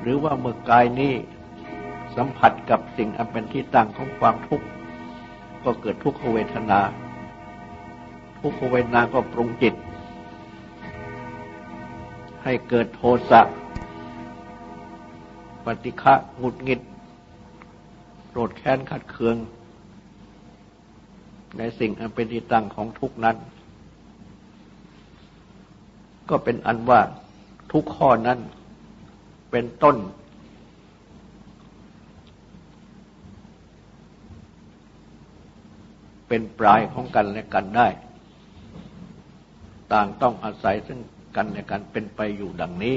หรือว่าเมื่อกายนี้สัมผัสกับสิ่งอันเป็นที่ตั้งของความทุกข์ ก็เกิดทุกขเวทนา ทุกขเวทนาก็ปรุงจิต ให้เกิดโทสะปฏิฆะหงุดหงิดโกรธแค้นขัดเคือง ในสิ่งอันเป็นที่ตั้งของทุกนั้น ก็เป็นอันว่าทุกข้อนั้น เป็นต้น เป็นปลายของกันและกันได้ ต่างต้องอาศัยซึ่งกันและกันเป็นไปอยู่ดังนี้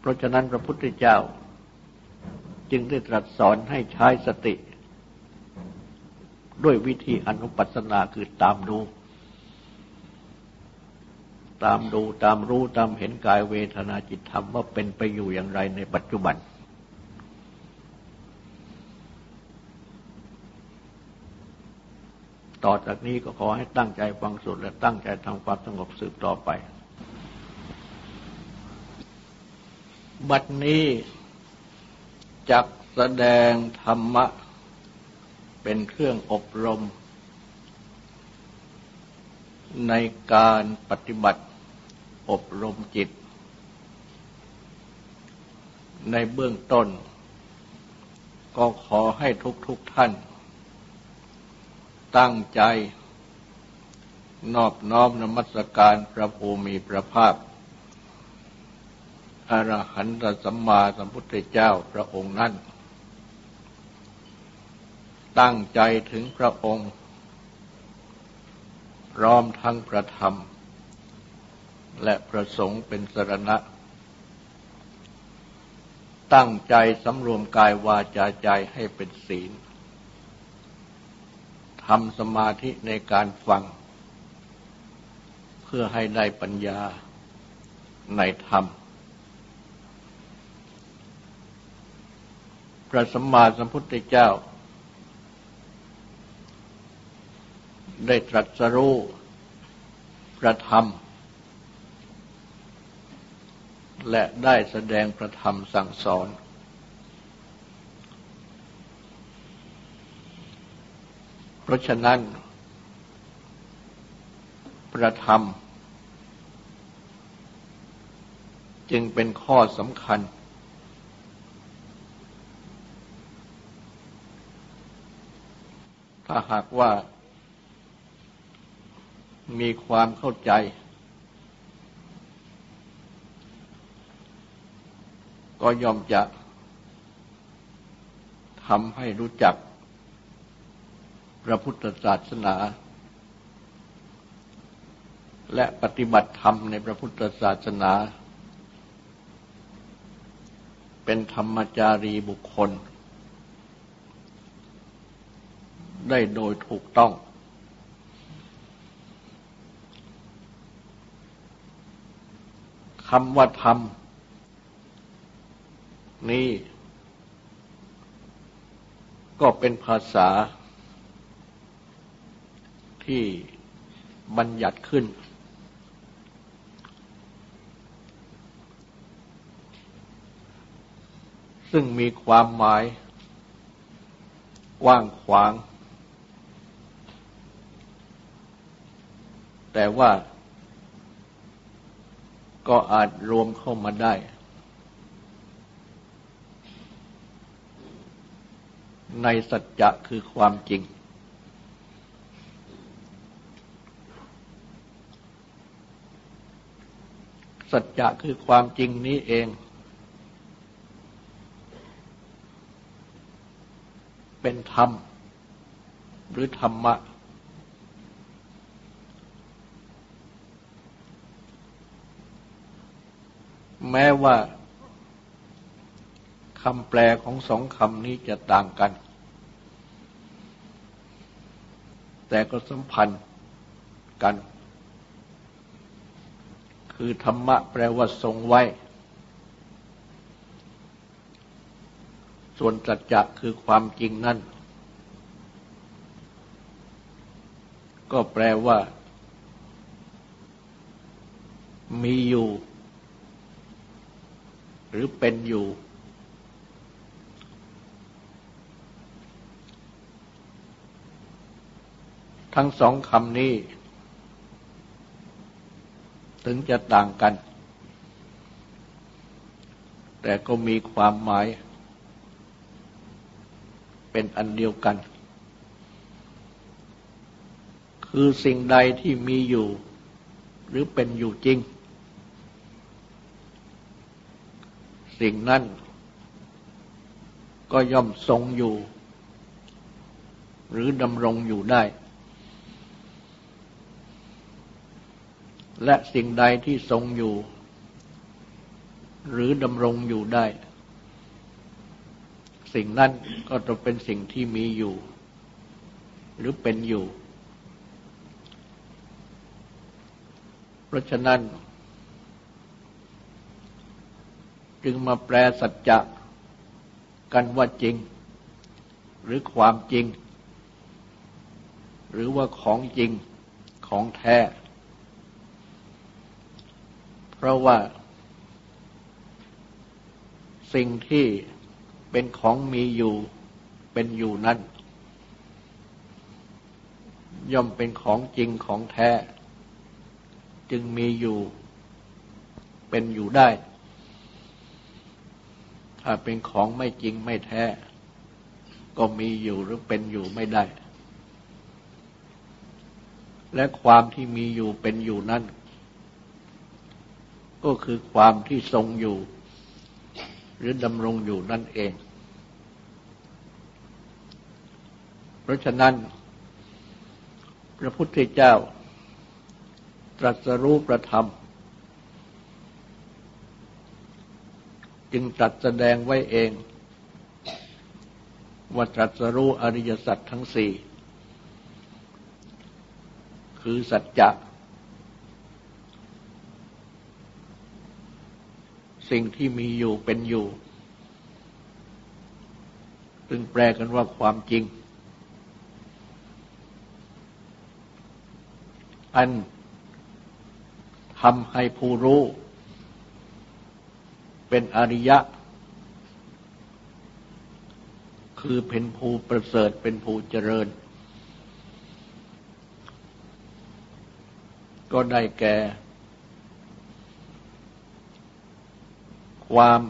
เพราะฉะนั้นพระพุทธเจ้า จึงได้ตรัสสอนให้ใช้สติ ด้วยวิธีอนุปัสนาคือตามดู ตามดูตามรู้ตามเห็นกายเวทนาจิตธรรมว่าเป็นไปอยู่อย่างไรในปัจจุบัน ต่อจากนี้ก็ขอให้ตั้งใจฟังสุดและตั้งใจทำความสงบสืบต่อไป บัดนี้จักแสดงธรรมะ เป็นเครื่องอบรม ในการปฏิบัติอบรมจิต ในเบื้องต้น ก็ขอให้ทุกทุกท่าน ตั้งใจ นอบน้อมนมัสการพระภูมิพระภาคอรหันตสัมมาสัมพุทธเจ้าพระองค์นั้น ตั้งใจถึงพระองค์ พร้อมทั้งประธรรม และประสงค์เป็นสรณะ ตั้งใจสำรวมกายวาจาใจให้เป็นศีลทำสมาธิในการฟัง เพื่อให้ได้ปัญญาในธรรม พระสัมมาสัมพุทธเจ้า ได้ตรัสรู้พระธรรม และได้แสดงประธรรมสั่งสอน เพราะฉะนั้น ประธรรม จึงเป็นข้อสำคัญ ถ้าหากว่า มีความเข้าใจ ก็ย่อมจะทำให้รู้จัก พระพุทธศาสนา และปฏิบัติธรรมในพระพุทธศาสนา เป็นธรรมจารีบุคคล ได้โดยถูกต้อง คำว่าธรรม นี้ก็เป็นภาษา ที่บัญญัติขึ้น ซึ่งมีความหมายกว้างขวาง แต่ว่า ก็อาจรวมเข้ามาได้ ในสัจจะคือความจริง สัจจะคือความจริงนี้เอง เป็นธรรม หรือธรรมะ แม้ว่าคำแปลของสองคำนี้จะต่างกัน แต่ก็สัมพันธ์กัน คือธรรมะแปลว่าทรงไว้ ส่วนจัจจะคือความจริงนั่น ก็แปลว่า มีอยู่ หรือเป็นอยู่ ทั้งสองคำนี้ ถึงจะต่างกัน แต่ก็มีความหมาย เป็นอันเดียวกัน คือสิ่งใดที่มีอยู่ หรือเป็นอยู่จริง สิ่งนั้น ก็ย่อมทรงอยู่ หรือดำรงอยู่ได้ และสิ่งใดที่ทรงอยู่ หรือดำรงอยู่ได้ สิ่งนั้นก็จะเป็นสิ่งที่มีอยู่ หรือเป็นอยู่ เพราะฉะนั้น จึงมาแปลสัจจะกันว่าจริง หรือความจริง หรือว่าของจริงของแท้ เพราะว่า สิ่งที่เป็นของมีอยู่เป็นอยู่นั้นย่อมเป็นของจริงของแท้ จึงมีอยู่เป็นอยู่ได้ ถ้าเป็นของไม่จริงไม่แท้ ก็มีอยู่หรือเป็นอยู่ไม่ได้ และความที่มีอยู่เป็นอยู่นั้นก็คือความที่ทรงอยู่ หรือดำรงอยู่นั่นเอง เพราะฉะนั้น พระพุทธเจ้า ตรัสรู้ประธรรม จึงตรัสแสดงไว้เอง ว่าตรัสรู้อริยสัจทั้งสี่ คือสัจจะสิ่งที่มีอยู่เป็นอยู่ ซึ่งแปลกันว่าความจริง อันทำให้ผู้รู้ เป็นอริยะ คือเป็นภูประเสริฐเป็นภูเจริญ ก็ได้แก่ ความ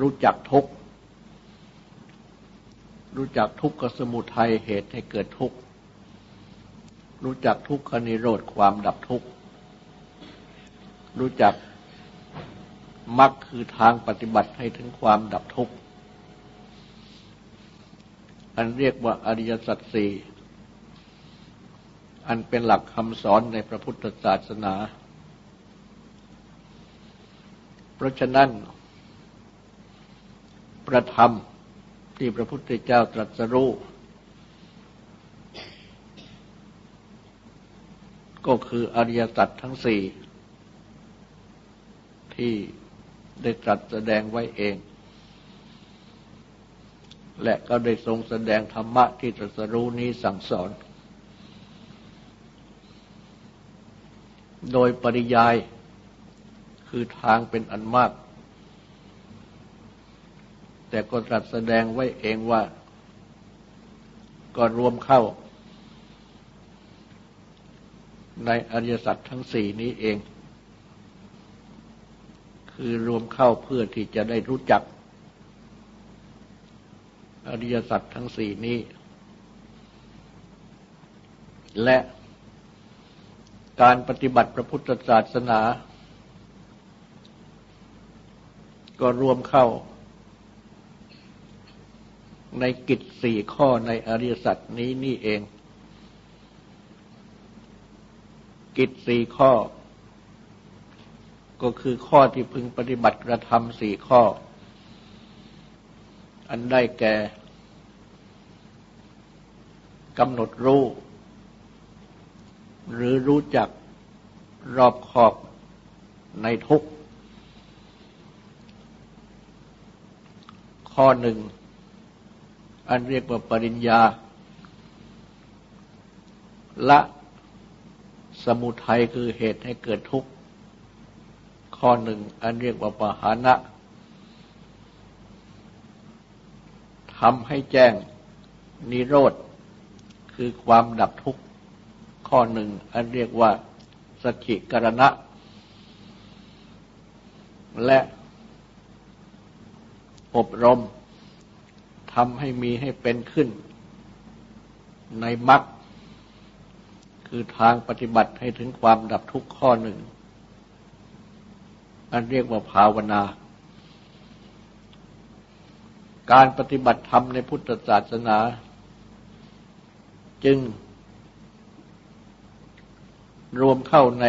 รู้จักทุกข์รู้จักทุกขสมุทัยเหตุให้เกิดทุกข์ รู้จักทุกขนิโรธความดับทุกข์ รู้จัก มรรคคือทางปฏิบัติให้ถึงความดับทุกข์ อันเรียกว่าอริยสัจสี่อันเป็นหลักคำสอนในพระพุทธศาสนา เพราะฉะนั้น ประธรรมที่พระพุทธเจ้าตรัสรู้ก็คืออริยสัจทั้งสี่ที่ ได้ตรัสแสดงไว้เอง และก็ได้ทรงแสดงธรรมะที่ตรัสรู้นี้สั่งสอน โดยปริยายคือทางเป็นอันมาก แต่ก็ตรัสแสดงไว้เองว่าก็รวมเข้า ในอริยสัจทั้งสี่นี้เอง คือรวมเข้าเพื่อที่จะได้รู้จัก อริยสัจทั้งสี่นี้ และการปฏิบัติพระพุทธศาสนา ก็รวมเข้า ในกิจสี่ข้อในอริยสัจนี้นี่เอง กิจสี่ข้อ ก็คือข้อที่พึงปฏิบัติกระทำสี่ข้อ อันได้แก่กำหนดรู้ หรือรู้จักรอบขอบในทุกข้อหนึ่ง อันเรียกว่าปริญญา ละสมุทัยคือเหตุให้เกิดทุกข์ ข้อหนึ่ง อันเรียกว่าปหานะทำให้แจ้งนิโรธ คือความดับทุกข์ ข้อหนึ่ง อันเรียกว่าสกิกรณะ และอบรมทำให้มีให้เป็นขึ้น ในมรรคคือทางปฏิบัติให้ถึงความดับทุกข์ข้อหนึ่ง อันเรียกว่าภาวนา การปฏิบัติธรรมในพุทธศาสนา จึง รวมเข้าใน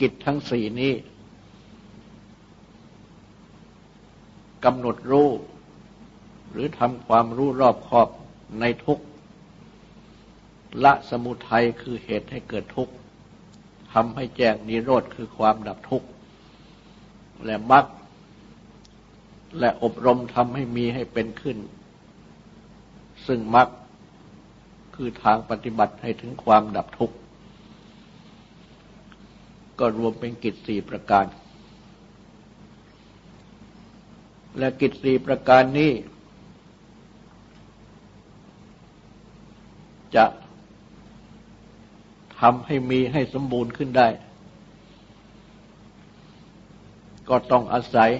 กิจทั้งสี่นี้กำหนดรู้ หรือทำความรู้รอบคอบในทุกละสมุทัยคือเหตุให้เกิดทุกข์ทำให้แจ้งนิโรธคือความดับทุกข์ และมรรคและอบรมทำให้มีให้เป็นขึ้น ซึ่งมรรคคือทางปฏิบัติให้ถึงความดับทุกข์ ก็รวมเป็นกิจสี่ประการ และกิจสี่ประการนี้ จะทำให้มีให้สมบูรณ์ขึ้นได้ ก็ต้องอาศัย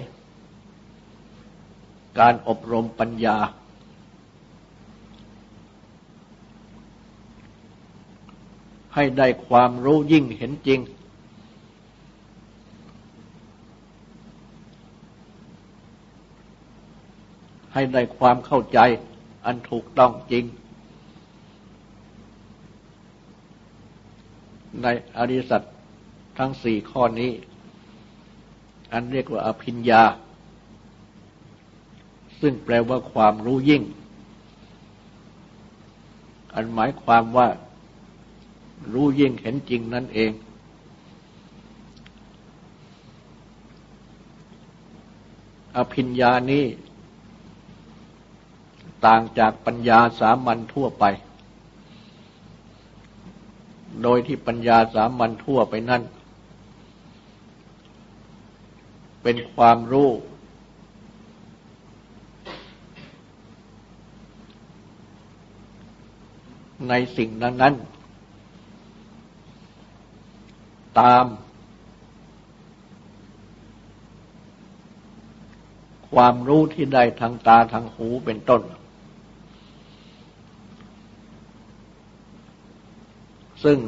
การอบรมปัญญา ให้ได้ความรู้ยิ่งเห็นจริง ให้ได้ความเข้าใจอันถูกต้องจริง ในอริสัตทั้งสี่ข้อนี้ อันเรียกว่าอภิญญา ซึ่งแปลว่าความรู้ยิ่ง อันหมายความว่ารู้ยิ่งเห็นจริงนั่นเอง อภิญญานี้ต่างจากปัญญาสามัญทั่วไป โดยที่ปัญญาสามัญทั่วไปนั่น เป็นความรู้ ในสิ่งนั้นนั้นตาม ความรู้ที่ได้ทางตาทางหูเป็นต้น ซึ่ง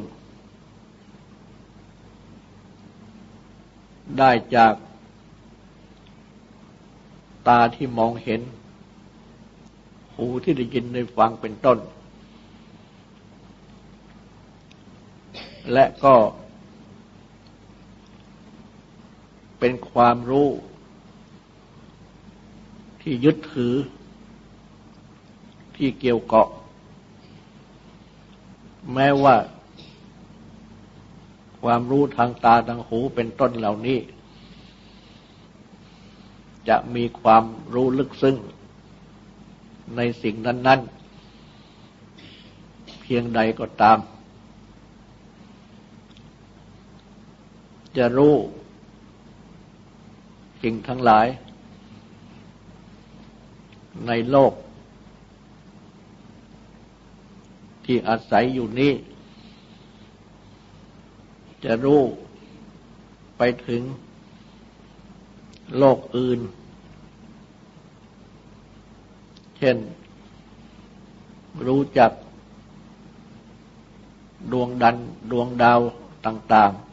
ได้จาก ตาที่มองเห็น หูที่ได้ยินได้ฟังเป็นต้น และก็ เป็นความรู้ ที่ยึดถือ ที่เกี่ยวเกาะ แม้ว่าความรู้ทางตาทางหูเป็นต้นเหล่านี้ จะมีความรู้ลึกซึ้งในสิ่งนั้น ๆ เพียงใดก็ตาม จะรู้สิ่งทั้งหลาย ในโลก ที่อาศัยอยู่นี้ จะรู้ไปถึง โลกอื่น เช่น รู้จัก ดวงดันดวงดาวต่าง ๆ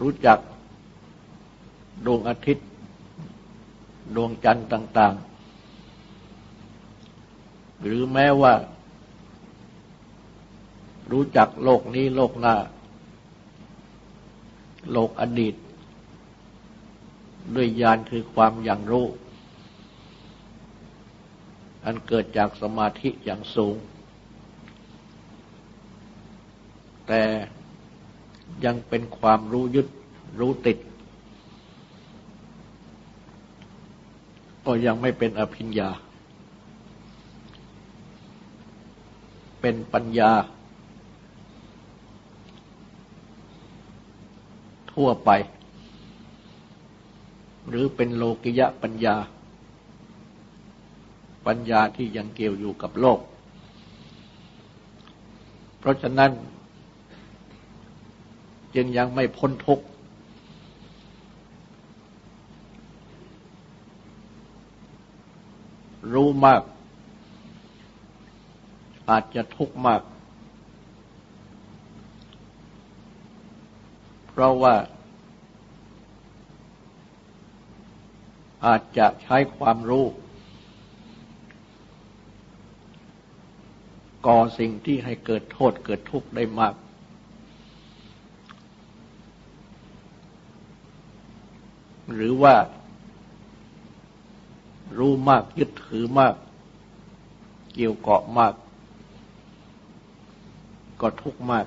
รู้จัก ดวงอาทิตย์ ดวงจันทร์ต่าง ๆ หรือแม้ว่า รู้จักโลกนี้โลกหน้า โลกอดีต ด้วยญาณคือความอย่างรู้ อันเกิดจากสมาธิอย่างสูง แต่ยังเป็นความรู้ยึดรู้ติด ก็ยังไม่เป็นอภิญญา เป็นปัญญา ทั่วไป หรือเป็นโลกิยะปัญญา ปัญญาที่ยังเกี่ยวอยู่กับโลก เพราะฉะนั้น จึงยังไม่พ้นทุกข์รู้มาก อาจจะทุกข์มาก เพราะว่า อาจจะใช้ความรู้ ก่อสิ่งที่ให้เกิดโทษเกิดทุกข์ได้มาก หรือว่า รู้มากยึดถือมาก เกี่ยวเกาะมาก ก็ทุกข์มาก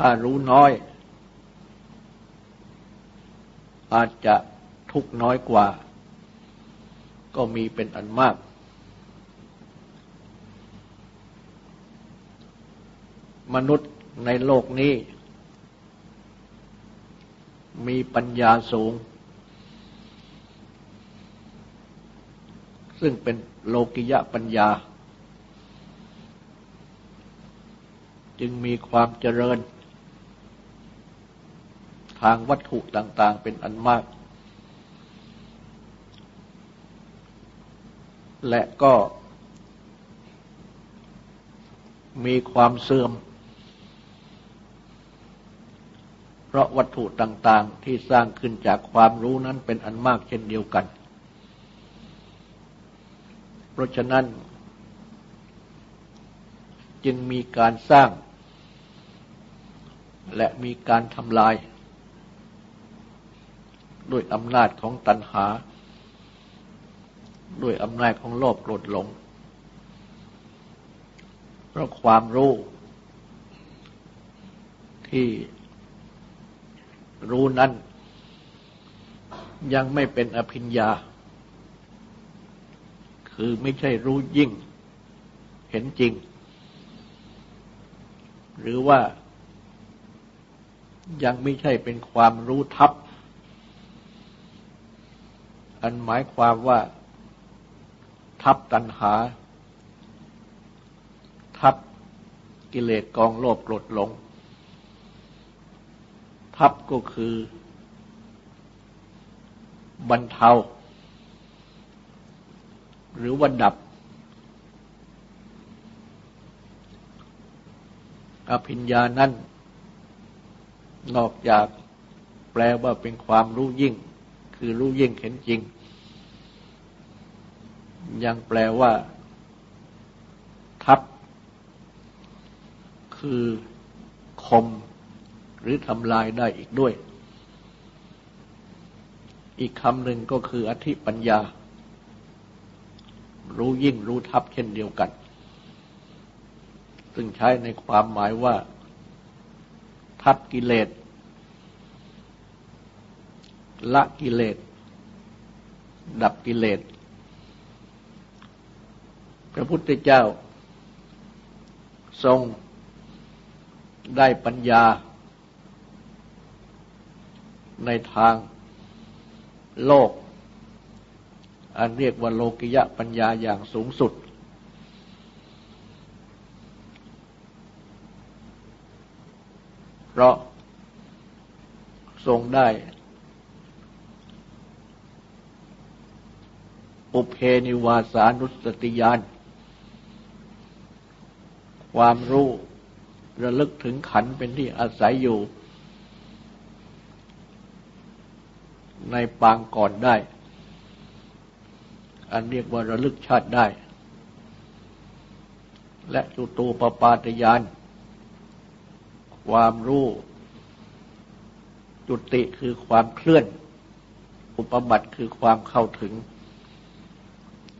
ถ้ารู้น้อย อาจจะทุกน้อยกว่า ก็มีเป็นอันมาก มนุษย์ในโลกนี้ มีปัญญาสูง ซึ่งเป็นโลกิยะปัญญา จึงมีความเจริญ ทางวัตถุต่าง ๆ เป็นอันมาก และก็มีความเสื่อม เพราะวัตถุต่าง ๆ ที่สร้างขึ้นจากความรู้นั้นเป็นอันมากเช่นเดียวกัน เพราะฉะนั้น จึงมีการสร้างและมีการทำลาย ด้วยอำนาจของตัณหา ด้วยอำนาจของโลภโกรธหลง เพราะความรู้ ที่รู้นั้น ยังไม่เป็นอภิญญา คือไม่ใช่รู้ยิ่ง เห็นจริง หรือว่ายังไม่ใช่เป็นความรู้ทับ อันหมายความว่าทับตัณหา ทับกิเลสกองโลภโกรธหลง ทับก็คือบรรเทา หรือว่าดับ อภิญญานั้น นอกจากแปลว่าเป็นความรู้ยิ่ง คือรู้ยิ่งเห็นจริง ยังแปลว่า ทับ คือคม หรือทำลายได้อีกด้วย อีกคำหนึ่งก็คืออธิปัญญา รู้ยิ่งรู้ทับเช่นเดียวกัน ซึ่งใช้ในความหมายว่า ทับกิเลส ละกิเลส ดับกิเลส พระพุทธเจ้า ทรงได้ปัญญา ในทางโลก อันเรียกว่าโลกิยะปัญญาอย่างสูงสุด เพราะทรงได้ ปุเพนิวาสานุสติยานความรู้ระลึกถึงขันเป็นที่อาศัยอยู่ ในปางก่อนได้ อันเรียกว่าระลึกชาติได้ และจุตูปปาตยาน ความรู้ จุติคือความเคลื่อน อุปบัติคือความเข้าถึง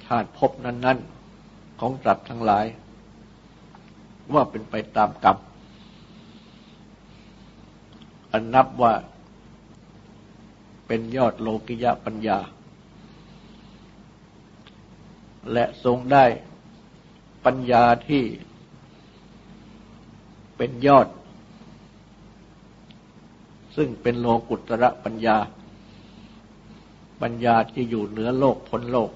ชาติพบนั้น ๆ ของสัตว์ทั้งหลาย ว่าเป็นไปตามกรรมอันนับว่าเป็นยอดโลกิยะปัญญา และทรงได้ปัญญาที่เป็นยอด ซึ่งเป็นโลกุตระปัญญา ปัญญาที่อยู่เหนือโลกพ้นโลก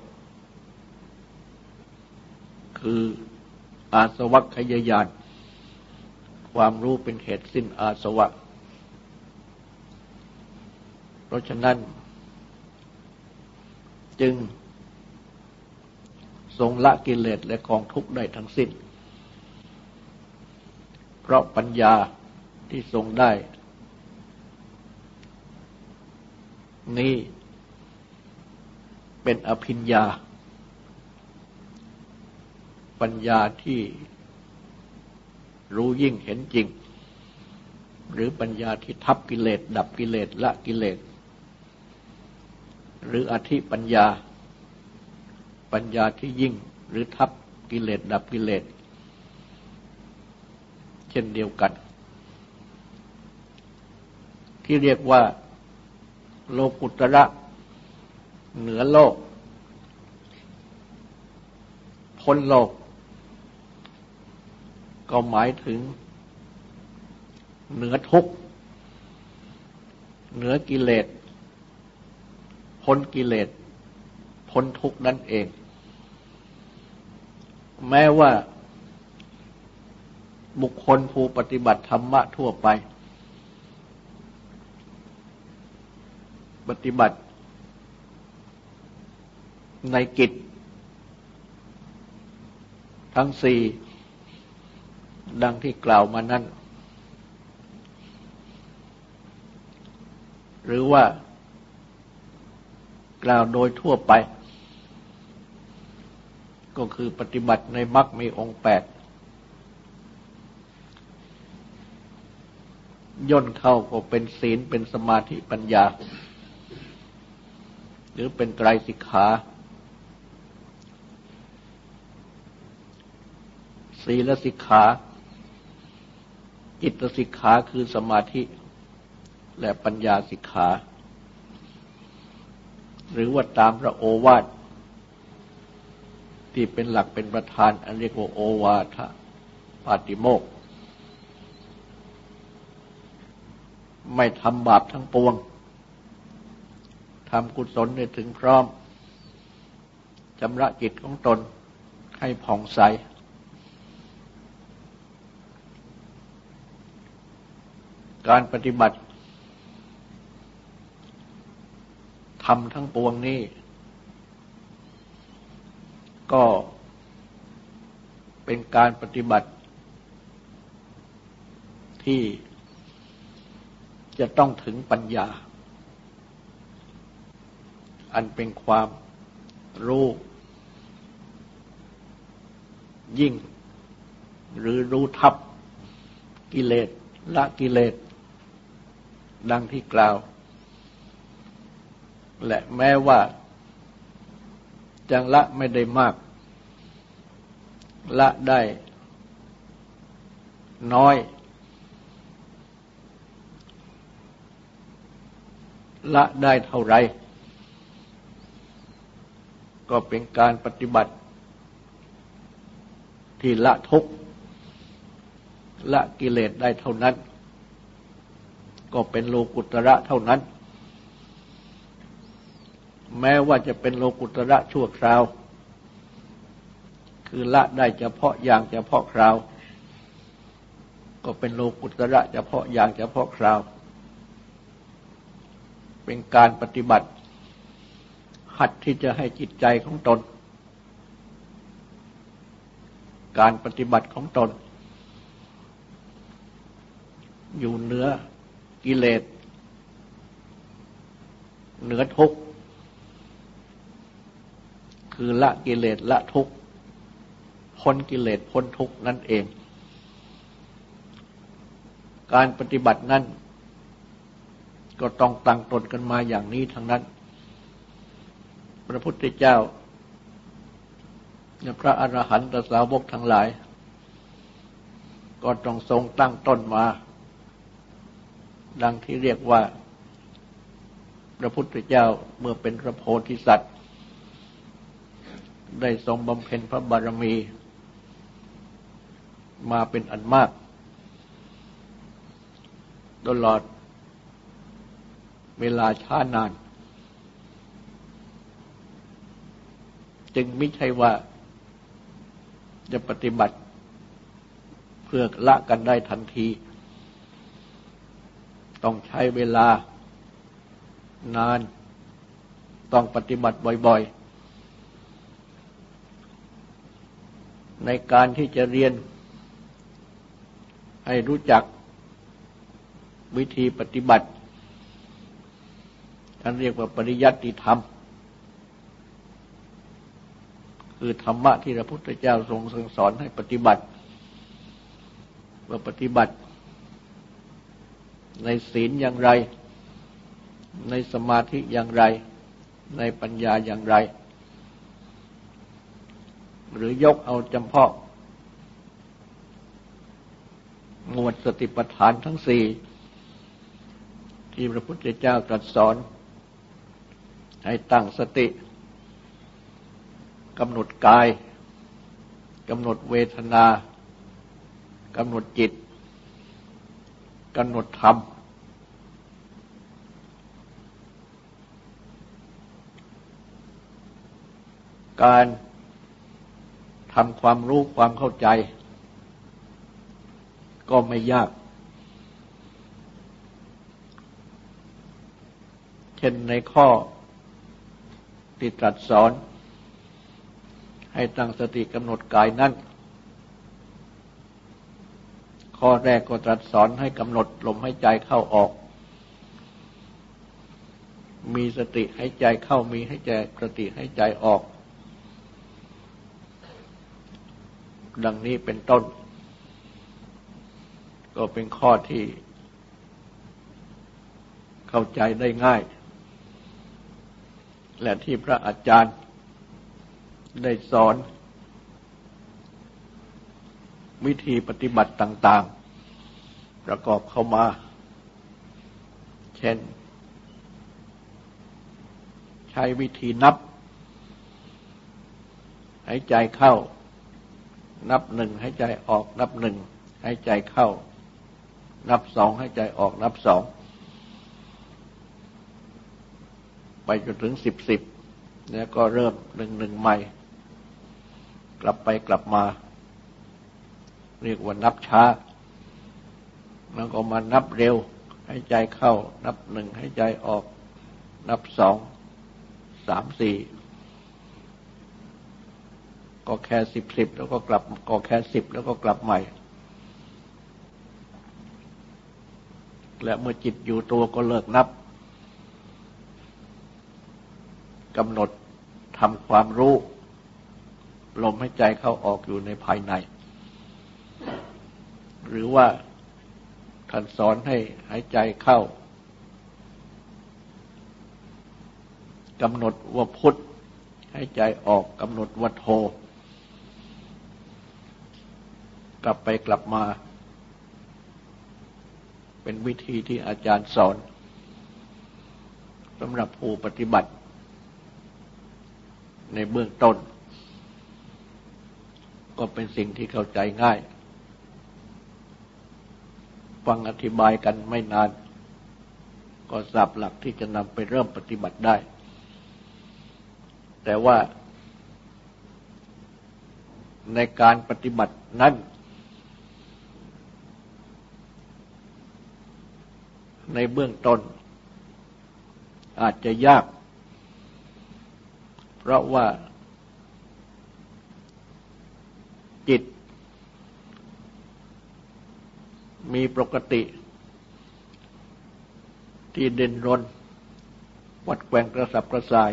คืออาสวัคยายานความรู้เป็นเหตุสิ้นอาสวะ เพราะฉะนั้น จึง ทรงละกิเลสและกองทุกข์ได้ทั้งสิ้น เพราะปัญญาที่ทรงได้ นี้เป็นอภิญญา ปัญญาที่รู้ยิ่งเห็นจริง หรือปัญญาที่ทับกิเลส ดับกิเลสละกิเลส หรืออธิปัญญา ปัญญาที่ยิ่งหรือทับกิเลส ดับกิเลส เช่นเดียวกัน ที่เรียกว่า โลกุตระ เหนือโลกพ้นโลก ก็หมายถึง เหนือทุกเหนือกิเลสพ้นกิเลสพ้นทุกนั่นเอง แม้ว่า บุคคลผู้ปฏิบัติธรรมะทั่วไป ปฏิบัติ ในกิจ ทั้งสี่ ดังที่กล่าวมานั้น หรือว่ากล่าวโดยทั่วไป ก็คือปฏิบัติในมรรคมีองค์แปดย่นเข้าก็เป็นศีลเป็นสมาธิปัญญา หรือเป็นไตรสิกขาศีลสิกขา จิตสิกขาคือสมาธิ และปัญญาสิกขา หรือว่าตามพระโอวาทที่เป็นหลักเป็นประธาน อันเรียกว่าโอวาทปาติโมก ไม่ทำบาปทั้งปวงทำกุศลเนี่ยถึงพร้อมชำระจิตของตนให้ผ่องใส การปฏิบัติทำทั้งปวงนี้ ก็เป็นการปฏิบัติ ที่จะต้องถึงปัญญา อันเป็นความรู้ยิ่ง หรือรู้ทับกิเลสละกิเลส ดังที่กล่าว และแม้ว่าจังละไม่ได้มาก ละได้น้อย ละได้เท่าไร ก็เป็นการปฏิบัติ ที่ละทุกละกิเลสได้เท่านั้น ก็เป็นโลกุตระเท่านั้น แม้ว่าจะเป็นโลกุตระชั่วคราว คือละได้เฉพาะอย่างเฉพาะคราว ก็เป็นโลกุตระเฉพาะอย่างเฉพาะคราว เป็นการปฏิบัติ หัดที่จะให้จิตใจของตน การปฏิบัติของตนอยู่เหนือ กิเลส เหนือทุกข์ คือละกิเลสละทุกข์พ้นกิเลสพ้นทุกข์นั่นเอง การปฏิบัตินั้นก็ต้องตั้งตนกันมาอย่างนี้ทั้งนั้น พระพุทธเจ้าพระอรหันตสาวกทั้งหลาย ก็ต้องทรงตั้งต้นมา ดังที่เรียกว่า พระพุทธเจ้าเมื่อเป็นพระโพธิสัตว์ ได้ทรงบำเพ็ญพระบารมี มาเป็นอันมาก ตลอดเวลาช้านาน จึงไม่ใช่ว่าจะปฏิบัติเพื่อละกันได้ทันที ต้องใช้เวลานาน ต้องปฏิบัติบ่อยๆ ในการที่จะเรียน ให้รู้จักวิธีปฏิบัติ ท่านเรียกว่าปริยัติธรรม คือธรรมะที่พระพุทธเจ้าทรงสั่งสอนให้ปฏิบัติ ว่าปฏิบัติ ในศีลอย่างไร ในสมาธิอย่างไร ในปัญญาอย่างไร หรือยกเอาจำเพาะหมวดสติปัฏฐานทั้งสี่ที่พระพุทธเจ้าตรัสสอน ให้ตั้งสติกำหนดกายกำหนดเวทนากำหนดจิต กำหนดธรรมการทำความรู้ความเข้าใจ ก็ไม่ยาก เช่นในข้อที่ตรัสสอน ให้ตั้งสติกำหนดกายนั่น ข้อแรกก็ตรัสสอนให้กำหนดลมหายใจเข้าออก มีสติให้ใจเข้ามีให้ใจสติให้ใจออก ดังนี้เป็นต้น ก็เป็นข้อที่เข้าใจได้ง่าย และที่พระอาจารย์ได้สอน วิธีปฏิบัติต่างๆ ประกอบเข้ามา เช่น ใช้วิธีนับ หายใจเข้า นับหนึ่งให้ใจออกนับหนึ่งให้ใจเข้า นับสองให้ใจออกนับสองไปจนถึงสิบสิบแล้วก็เริ่มหนึ่งหนึ่งใหม่ กลับไปกลับมา เรียกว่านับช้า แล้วก็มานับเร็ว ให้ใจเข้า นับหนึ่งให้ใจออก นับสอง สามสี่ก็แค่สิบสิบแล้วก็กลับ ก็แค่สิบแล้วก็กลับใหม่ และเมื่อจิตอยู่ตัวก็เลิกนับกำหนดทำความรู้ ลมให้ใจเข้าออกอยู่ในภายใน หรือว่าท่านสอนให้หายใจเข้ากำหนดว่าพุทธให้ใจออกกำหนดว่าโท กลับไปกลับมา เป็นวิธีที่อาจารย์สอนสำหรับผู้ปฏิบัติ ในเบื้องต้น ก็เป็นสิ่งที่เข้าใจง่าย ฟังอธิบายกันไม่นาน ก็ทราบหลักที่จะนำไปเริ่มปฏิบัติได้ แต่ว่า ในการปฏิบัตินั้นในเบื้องต้น อาจจะยาก เพราะว่า จิต มีปกติ ที่เด่นรน วัดแกว่งกระสับกระส่าย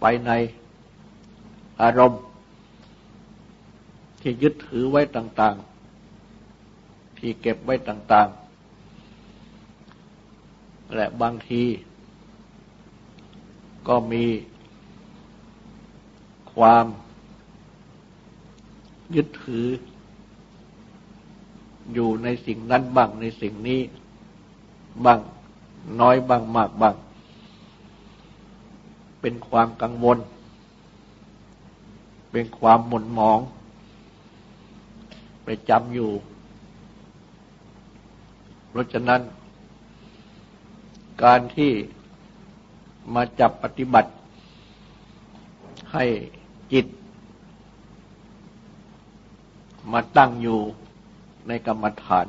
ไปในอารมณ์ ที่ยึดถือไว้ต่างๆ ที่เก็บไว้ต่างๆ และบางที ก็มีความ ยึดถือ อยู่ในสิ่งนั้นบ้างในสิ่งนี้บ้างน้อยบ้างมากบ้างเป็นความกังวล เป็นความหม่นหมอง ไปจำอยู่ เพราะฉะนั้น การที่มาจับปฏิบัติให้จิต มาตั้งอยู่ในกรรมฐาน